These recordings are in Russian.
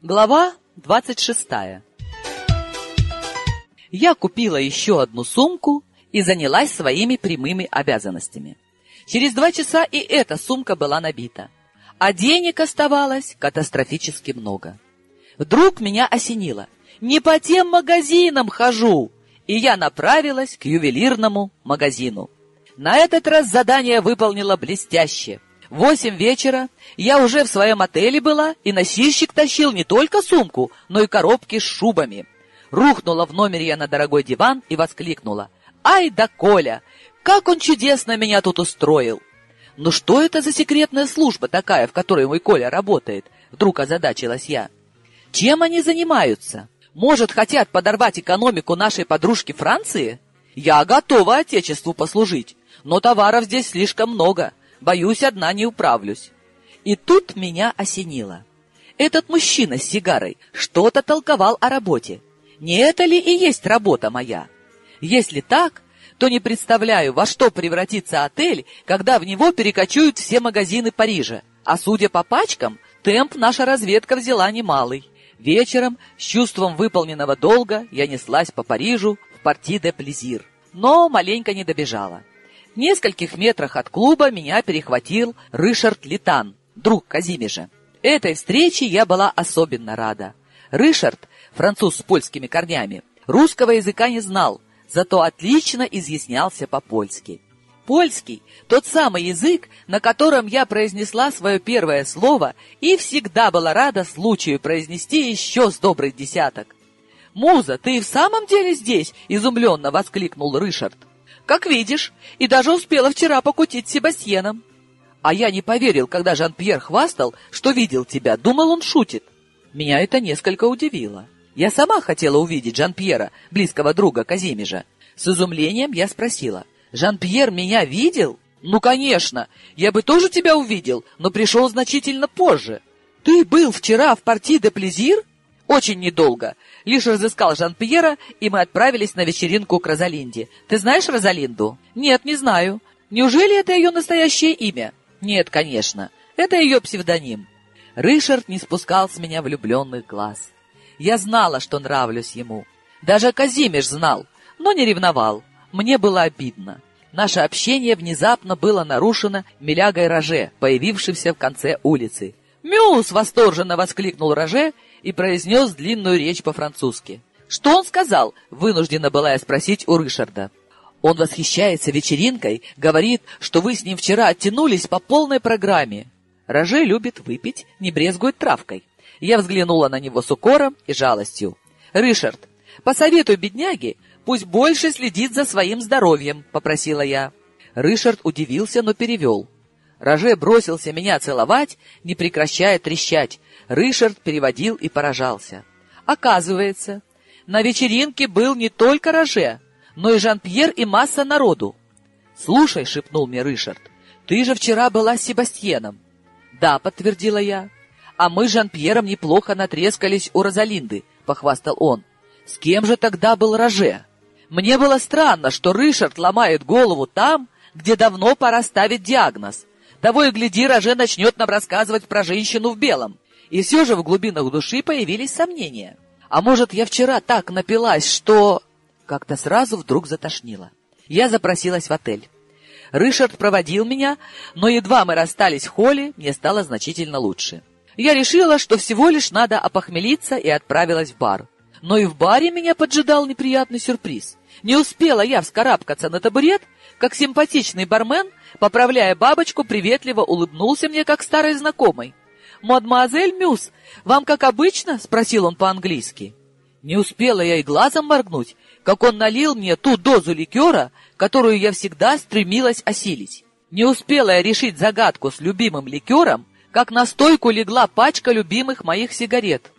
Глава 26 Я купила еще одну сумку и занялась своими прямыми обязанностями. Через два часа и эта сумка была набита, а денег оставалось катастрофически много. Вдруг меня осенило. Не по тем магазинам хожу, и я направилась к ювелирному магазину. На этот раз задание выполнила блестяще — восемь вечера я уже в своем отеле была, и носильщик тащил не только сумку, но и коробки с шубами. Рухнула в номере я на дорогой диван и воскликнула. «Ай да Коля! Как он чудесно меня тут устроил!» «Ну что это за секретная служба такая, в которой мой Коля работает?» Вдруг озадачилась я. «Чем они занимаются? Может, хотят подорвать экономику нашей подружки Франции? Я готова Отечеству послужить, но товаров здесь слишком много. Боюсь, одна не управлюсь. И тут меня осенило. Этот мужчина с сигарой что-то толковал о работе. Не это ли и есть работа моя? Если так, то не представляю, во что превратится отель, когда в него перекочуют все магазины Парижа. А судя по пачкам, темп наша разведка взяла немалый. Вечером, с чувством выполненного долга, я неслась по Парижу в парти де плезир. Но маленько не добежала. Нескольких метрах от клуба меня перехватил Ришард Литан, друг Казимежа. Этой встрече я была особенно рада. Ришард, француз с польскими корнями, русского языка не знал, зато отлично изъяснялся по-польски. Польский — тот самый язык, на котором я произнесла свое первое слово и всегда была рада случаю произнести еще с добрый десяток. «Муза, ты и в самом деле здесь?» — изумленно воскликнул Ришард. Как видишь, и даже успела вчера покутить с Себастьеном. А я не поверил, когда Жан-Пьер хвастал, что видел тебя, думал, он шутит. Меня это несколько удивило. Я сама хотела увидеть Жан-Пьера, близкого друга Казимежа. С изумлением я спросила, «Жан-Пьер меня видел?» «Ну, конечно, я бы тоже тебя увидел, но пришел значительно позже. Ты был вчера в партии де Плезир?» «Очень недолго лишь разыскал Жан-Пьера, и мы отправились на вечеринку к Розалинде. Ты знаешь Розалинду? Нет, не знаю. Неужели это ее настоящее имя? Нет, конечно. Это ее псевдоним. Ришард не спускал с меня влюбленных глаз. Я знала, что нравлюсь ему. Даже Казимеш знал, но не ревновал. Мне было обидно. Наше общение внезапно было нарушено Милягой Роже, появившимся в конце улицы. «Мюс!» — восторженно воскликнул Роже и произнес длинную речь по-французски. «Что он сказал?» — вынуждена была я спросить у Ришарда. «Он восхищается вечеринкой, говорит, что вы с ним вчера оттянулись по полной программе. Роже любит выпить, не брезгует травкой». Я взглянула на него с укором и жалостью. «Ришард, посоветуй бедняге, пусть больше следит за своим здоровьем», — попросила я. Ришард удивился, но перевел. Роже бросился меня целовать, не прекращая трещать. Ришард переводил и поражался. Оказывается, на вечеринке был не только Роже, но и Жан-Пьер и масса народу. «Слушай», — шепнул мне Ришард, — «ты же вчера была с Себастьеном». «Да», — подтвердила я. «А мы с Жан-Пьером неплохо натрескались у Розалинды», — похвастал он. «С кем же тогда был Роже?» Мне было странно, что Ришард ломает голову там, где давно пора ставить диагноз, того и гляди, Роже начнет нам рассказывать про женщину в белом. И все же в глубинах души появились сомнения. А может, я вчера так напилась, что... Как-то сразу вдруг затошнило. Я запросилась в отель. Ришард проводил меня, но едва мы расстались в холле, мне стало значительно лучше. Я решила, что всего лишь надо опохмелиться и отправилась в бар. Но и в баре меня поджидал неприятный сюрприз. Не успела я вскарабкаться на табурет, как симпатичный бармен, поправляя бабочку, приветливо улыбнулся мне, как старый знакомый. «Мадемуазель Мюс, вам как обычно?» — спросил он по-английски. Не успела я и глазом моргнуть, как он налил мне ту дозу ликера, которую я всегда стремилась осилить. Не успела я решить загадку с любимым ликером, как на стойку легла пачка любимых моих сигарет.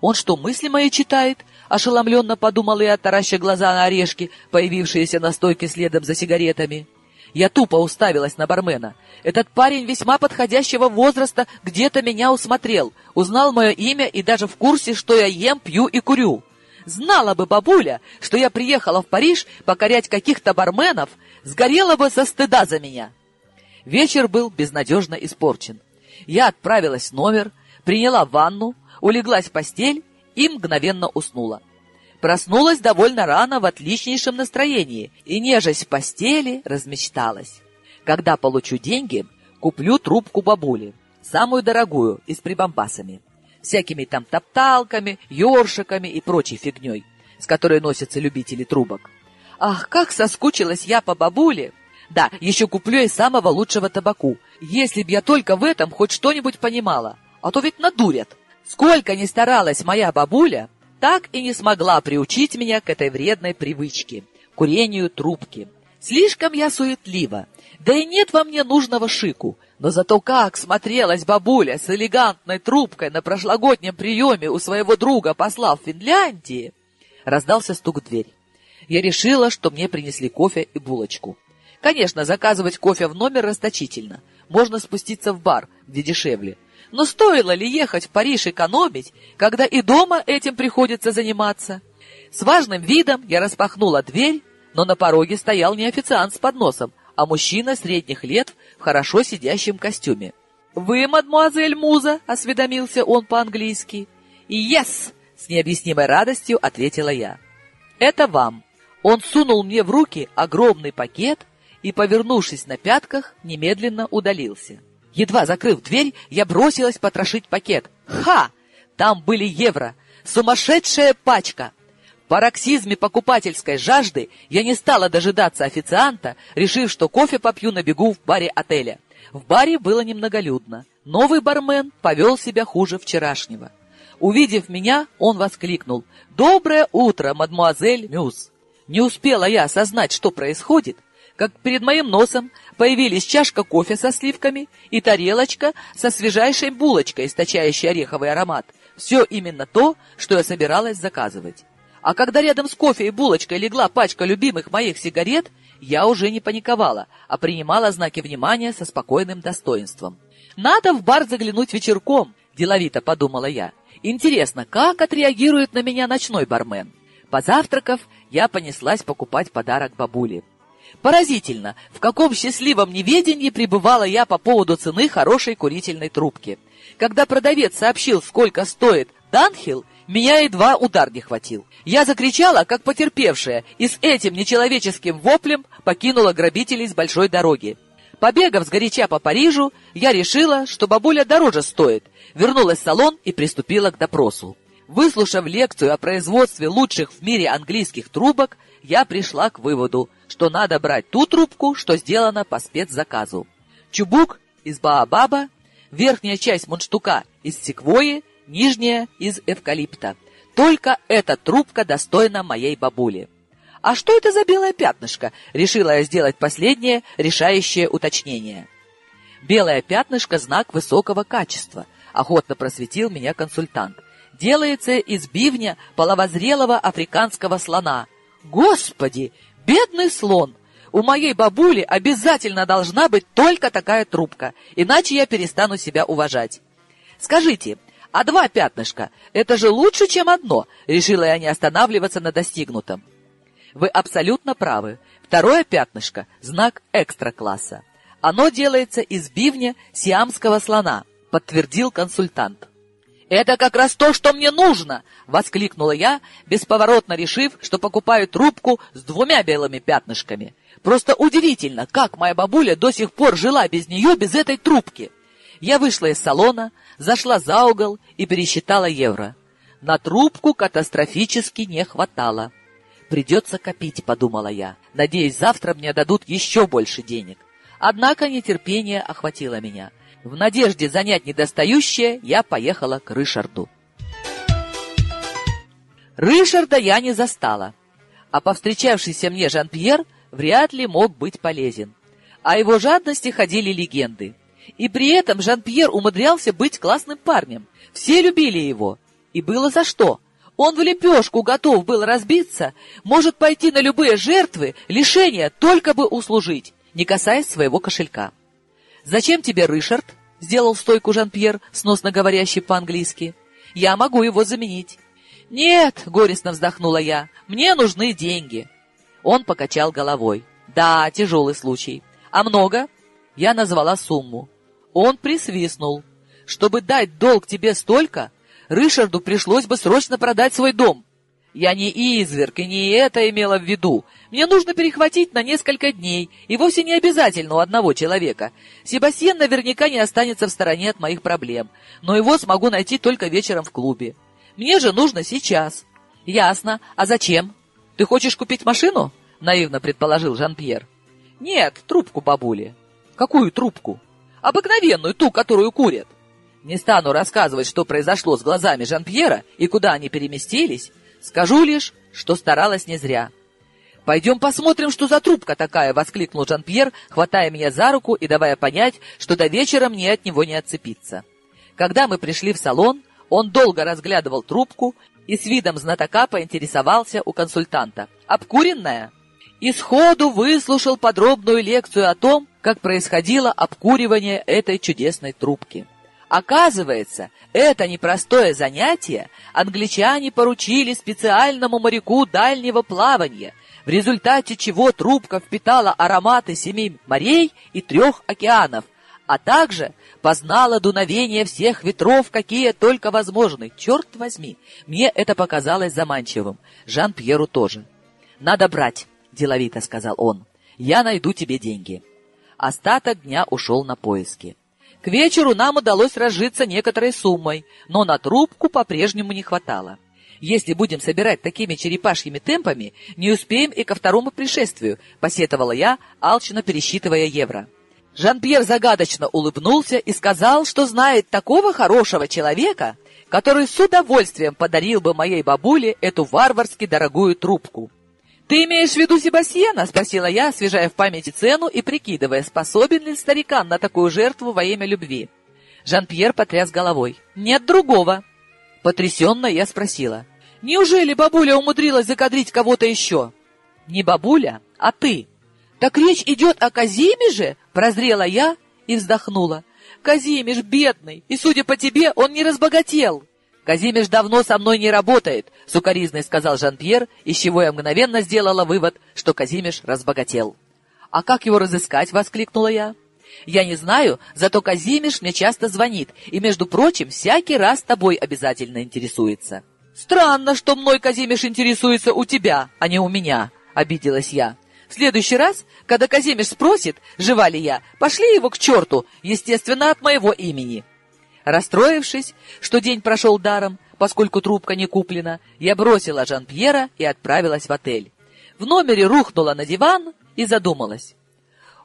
Он что, мысли мои читает? Ошеломленно подумала я, тараща глаза на орешки, появившиеся на стойке следом за сигаретами. Я тупо уставилась на бармена. Этот парень весьма подходящего возраста где-то меня усмотрел, узнал мое имя и даже в курсе, что я ем, пью и курю. Знала бы бабуля, что я приехала в Париж покорять каких-то барменов, сгорела бы со стыда за меня. Вечер был безнадежно испорчен. Я отправилась в номер, приняла ванну, улеглась в постель и мгновенно уснула. Проснулась довольно рано в отличнейшем настроении и, нежась в постели, размечталась. Когда получу деньги, куплю трубку бабули, самую дорогую и с прибамбасами, всякими там топталками, ёршиками и прочей фигней, с которой носятся любители трубок. Ах, как соскучилась я по бабуле! Да, еще куплю и самого лучшего табаку, если б я только в этом хоть что-нибудь понимала, а то ведь надурят. Сколько ни старалась моя бабуля, так и не смогла приучить меня к этой вредной привычке — курению трубки. Слишком я суетлива, да и нет во мне нужного шику. Но зато как смотрелась бабуля с элегантной трубкой на прошлогоднем приеме у своего друга посла в Финляндии. Раздался стук в дверь. Я решила, что мне принесли кофе и булочку. Конечно, заказывать кофе в номер расточительно. Можно спуститься в бар, где дешевле. Но стоило ли ехать в Париж экономить, когда и дома этим приходится заниматься? С важным видом я распахнула дверь, но на пороге стоял не официант с подносом, а мужчина средних лет в хорошо сидящем костюме. «Вы, мадмуазель Муза?» — осведомился он по-английски. «Yes!» — с необъяснимой радостью ответила я. «Это вам». Он сунул мне в руки огромный пакет и, повернувшись на пятках, немедленно удалился. Едва закрыв дверь, я бросилась потрошить пакет. Ха! Там были евро. Сумасшедшая пачка. В пароксизме покупательской жажды я не стала дожидаться официанта, решив, что кофе попью на бегу в баре отеля. В баре было немноголюдно. Новый бармен повел себя хуже вчерашнего. Увидев меня, он воскликнул «Доброе утро, мадмуазель Мюс!» Не успела я осознать, что происходит, как перед моим носом появились чашка кофе со сливками и тарелочка со свежайшей булочкой, источающей ореховый аромат. Все именно то, что я собиралась заказывать. А когда рядом с кофе и булочкой легла пачка любимых моих сигарет, я уже не паниковала, а принимала знаки внимания со спокойным достоинством. «Надо в бар заглянуть вечерком», — деловито подумала я. «Интересно, как отреагирует на меня ночной бармен?» Позавтракав, я понеслась покупать подарок бабуле. Поразительно, в каком счастливом неведении пребывала я по поводу цены хорошей курительной трубки. Когда продавец сообщил, сколько стоит Данхилл, меня едва удар не хватил. Я закричала, как потерпевшая, и с этим нечеловеческим воплем покинула грабителей с большой дороги. Побегав сгоряча по Парижу, я решила, что бабуля дороже стоит, вернулась в салон и приступила к допросу. Выслушав лекцию о производстве лучших в мире английских трубок, я пришла к выводу, что надо брать ту трубку, что сделана по спецзаказу. Чубук из баобаба, верхняя часть мундштука из секвои, нижняя из эвкалипта. Только эта трубка достойна моей бабули. А что это за белое пятнышко? Решила я сделать последнее решающее уточнение. Белое пятнышко – знак высокого качества, охотно просветил меня консультант. Делается из бивня половозрелого африканского слона. Господи, Бедный слон! У моей бабули обязательно должна быть только такая трубка, иначе я перестану себя уважать. Скажите, а два пятнышка — это же лучше, чем одно? Решила я не останавливаться на достигнутом. Вы абсолютно правы. Второе пятнышко — знак экстра-класса. Оно делается из бивня сиамского слона, подтвердил консультант. «Это как раз то, что мне нужно!» — воскликнула я, бесповоротно решив, что покупаю трубку с двумя белыми пятнышками. Просто удивительно, как моя бабуля до сих пор жила без нее, без этой трубки. Я вышла из салона, зашла за угол и пересчитала евро. На трубку катастрофически не хватало. «Придется копить», — подумала я. «Надеюсь, завтра мне дадут еще больше денег». Однако нетерпение охватило меня — в надежде занять недостающее, я поехала к Рышарду. Рышарда я не застала, а повстречавшийся мне Жан-Пьер вряд ли мог быть полезен. О его жадности ходили легенды. И при этом Жан-Пьер умудрялся быть классным парнем. Все любили его. И было за что. Он в лепешку готов был разбиться, может пойти на любые жертвы, лишения, только бы услужить, не касаясь своего кошелька. «Зачем тебе Ришард?» — сделал стойку Жан-Пьер, сносно говорящий по-английски. «Я могу его заменить». «Нет», — горестно вздохнула я, — «мне нужны деньги». Он покачал головой. «Да, тяжелый случай. А много?» Я назвала сумму. Он присвистнул. «Чтобы дать долг тебе столько, Ришарду пришлось бы срочно продать свой дом. Я не изверг и не это имела в виду. Мне нужно перехватить на несколько дней, и вовсе не обязательно у одного человека. Себастьян наверняка не останется в стороне от моих проблем, но его смогу найти только вечером в клубе. Мне же нужно сейчас. Ясно. А зачем? Ты хочешь купить машину? Наивно предположил Жан-Пьер. Нет, трубку бабули. Какую трубку? Обыкновенную, ту, которую курят. Не стану рассказывать, что произошло с глазами Жан-Пьера и куда они переместились, Скажу лишь, что старалась не зря. «Пойдем посмотрим, что за трубка такая!» — воскликнул Жан-Пьер, хватая меня за руку и давая понять, что до вечера мне от него не отцепиться. Когда мы пришли в салон, он долго разглядывал трубку и с видом знатока поинтересовался у консультанта. «Обкуренная?» И сходу выслушал подробную лекцию о том, как происходило обкуривание этой чудесной трубки. Оказывается, это непростое занятие англичане поручили специальному моряку дальнего плавания, в результате чего трубка впитала ароматы семи морей и трех океанов, а также познала дуновение всех ветров, какие только возможны. Черт возьми, мне это показалось заманчивым. Жан-Пьеру тоже. «Надо брать», — деловито сказал он. «Я найду тебе деньги». Остаток дня ушел на поиски. К вечеру нам удалось разжиться некоторой суммой, но на трубку по-прежнему не хватало. Если будем собирать такими черепашьими темпами, не успеем и ко второму пришествию, посетовала я, алчно пересчитывая евро. Жан-Пьер загадочно улыбнулся и сказал, что знает такого хорошего человека, который с удовольствием подарил бы моей бабуле эту варварски дорогую трубку. «Ты имеешь в виду Себастьяна?» — спросила я, освежая в памяти цену и прикидывая, способен ли старикан на такую жертву во имя любви. Жан-Пьер потряс головой. «Нет другого». Потрясенно я спросила. «Неужели бабуля умудрилась закадрить кого-то еще?» «Не бабуля, а ты». «Так речь идет о Казиме же?» — прозрела я и вздохнула. «Казимиш бедный, и, судя по тебе, он не разбогател». «Казимиш давно со мной не работает», — сукоризной сказал Жан-Пьер, из чего я мгновенно сделала вывод, что Казимиш разбогател. «А как его разыскать?» — воскликнула я. «Я не знаю, зато Казимиш мне часто звонит, и, между прочим, всякий раз тобой обязательно интересуется». «Странно, что мной Казимиш интересуется у тебя, а не у меня», — обиделась я. «В следующий раз, когда Казимиш спросит, жива ли я, пошли его к черту, естественно, от моего имени». Расстроившись, что день прошел даром, поскольку трубка не куплена, я бросила Жан-Пьера и отправилась в отель. В номере рухнула на диван и задумалась.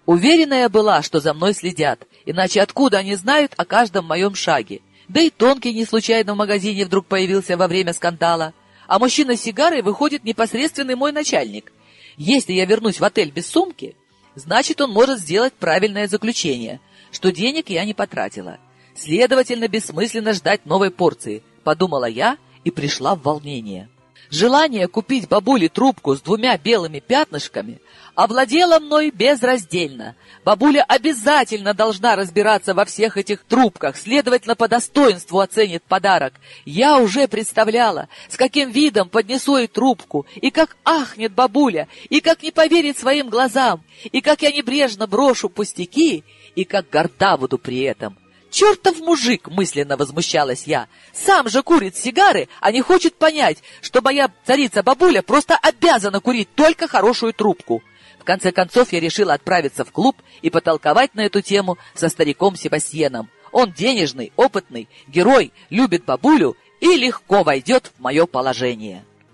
Уверенная была, что за мной следят, иначе откуда они знают о каждом моем шаге? Да и Тонкий не случайно в магазине вдруг появился во время скандала. А мужчина с сигарой выходит непосредственный мой начальник. Если я вернусь в отель без сумки, значит, он может сделать правильное заключение, что денег я не потратила. Следовательно, бессмысленно ждать новой порции, подумала я и пришла в волнение. Желание купить бабуле трубку с двумя белыми пятнышками овладело мной безраздельно. Бабуля обязательно должна разбираться во всех этих трубках, следовательно, по достоинству оценит подарок. Я уже представляла, с каким видом поднесу ей трубку, и как ахнет бабуля, и как не поверит своим глазам, и как я небрежно брошу пустяки, и как горда буду при этом. «Чертов мужик!» — мысленно возмущалась я. «Сам же курит сигары, а не хочет понять, что моя царица-бабуля просто обязана курить только хорошую трубку». В конце концов я решила отправиться в клуб и потолковать на эту тему со стариком Себастьеном. Он денежный, опытный, герой, любит бабулю и легко войдет в мое положение.